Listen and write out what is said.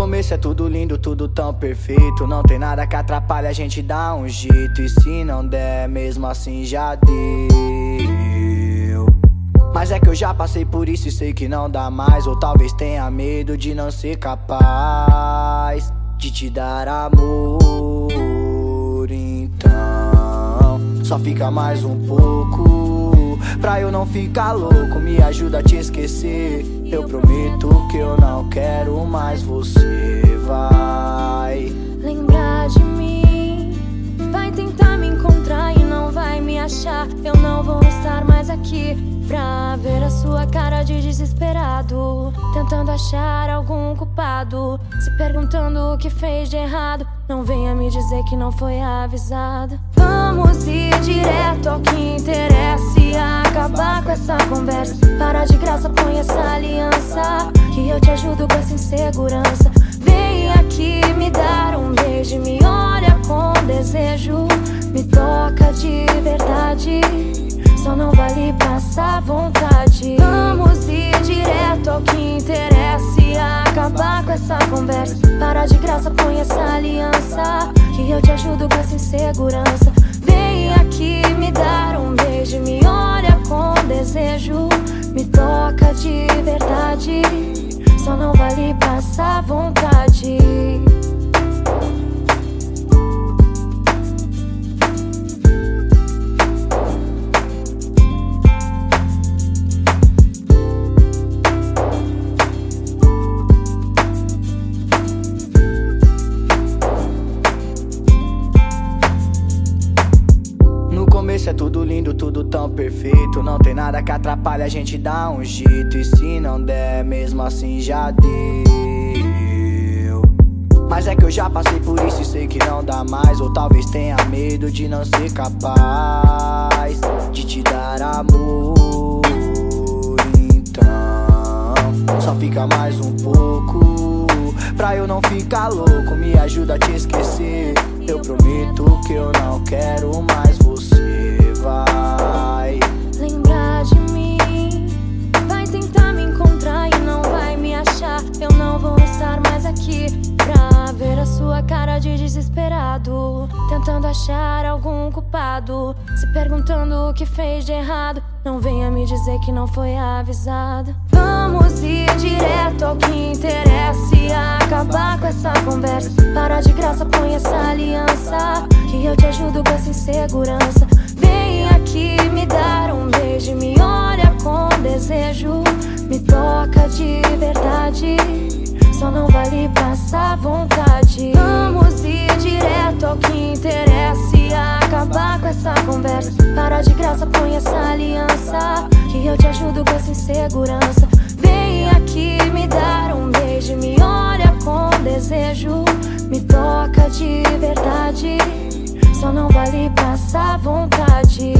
começo é tudo lindo, tudo tão perfeito. Não tem nada que atrapalhe a gente dar um jeito. E se não der, mesmo assim já deu. Mas é que eu já passei por isso e sei que não dá mais. Ou talvez tenha medo de não ser capaz de te dar amor. Então, só fica mais um pouco. Pra eu não ficar louco, me ajuda a te esquecer. Eu prometo que eu não quero mais você. Vai lembrar de mim. Vai tentar me encontrar e não vai me achar. Eu não vou estar mais aqui pra ver a sua cara de desesperado. Tentando achar algum culpado. Se perguntando o que fez de errado. Não venha me dizer que não foi avisado. Vamos ir direto ao que interessa com essa conversa. Para de graça, põe essa aliança. Que eu te ajudo com essa insegurança. Vem aqui me dar um beijo, me olha com desejo. Me toca de verdade. Só não vale passar vontade. Vamos ir direto ao que interessa e acabar com essa conversa. Para de graça, põe essa aliança. Que eu te ajudo com essa insegurança. Desejo. Me toca de verdade. Só não vale passar vontade. É tudo lindo, tudo tão perfeito. Não tem nada que atrapalhe a gente dar um jeito. E se não der, mesmo assim já deu. Mas é que eu já passei por isso e sei que não dá mais. Ou talvez tenha medo de não ser capaz de te dar amor. Então, só fica mais um pouco. Pra eu não ficar louco, me ajuda a te esquecer. Eu prometo que eu não quero mais você. Vai lembrar de mim. Vai tentar me encontrar e não vai me achar. Eu não vou estar mais aqui pra ver a sua cara de desesperado. Tentando achar algum culpado. Se perguntando o que fez de errado. Não venha me dizer que não foi avisado. Vamos ir direto ao que interessa e acabar com essa conversa. Para de graça, põe essa aliança. Que eu te ajudo com essa insegurança. Vem aqui me dar um beijo, me olha com desejo. Me toca de verdade. Só não vale passar vontade. Vamos ir direto ao que interessa e acabar com essa conversa. Para de graça, põe essa aliança. Que eu te ajudo com essa insegurança. Vem aqui me dar um beijo, me olha com desejo. Me toca de verdade. Só não vale passar vontade.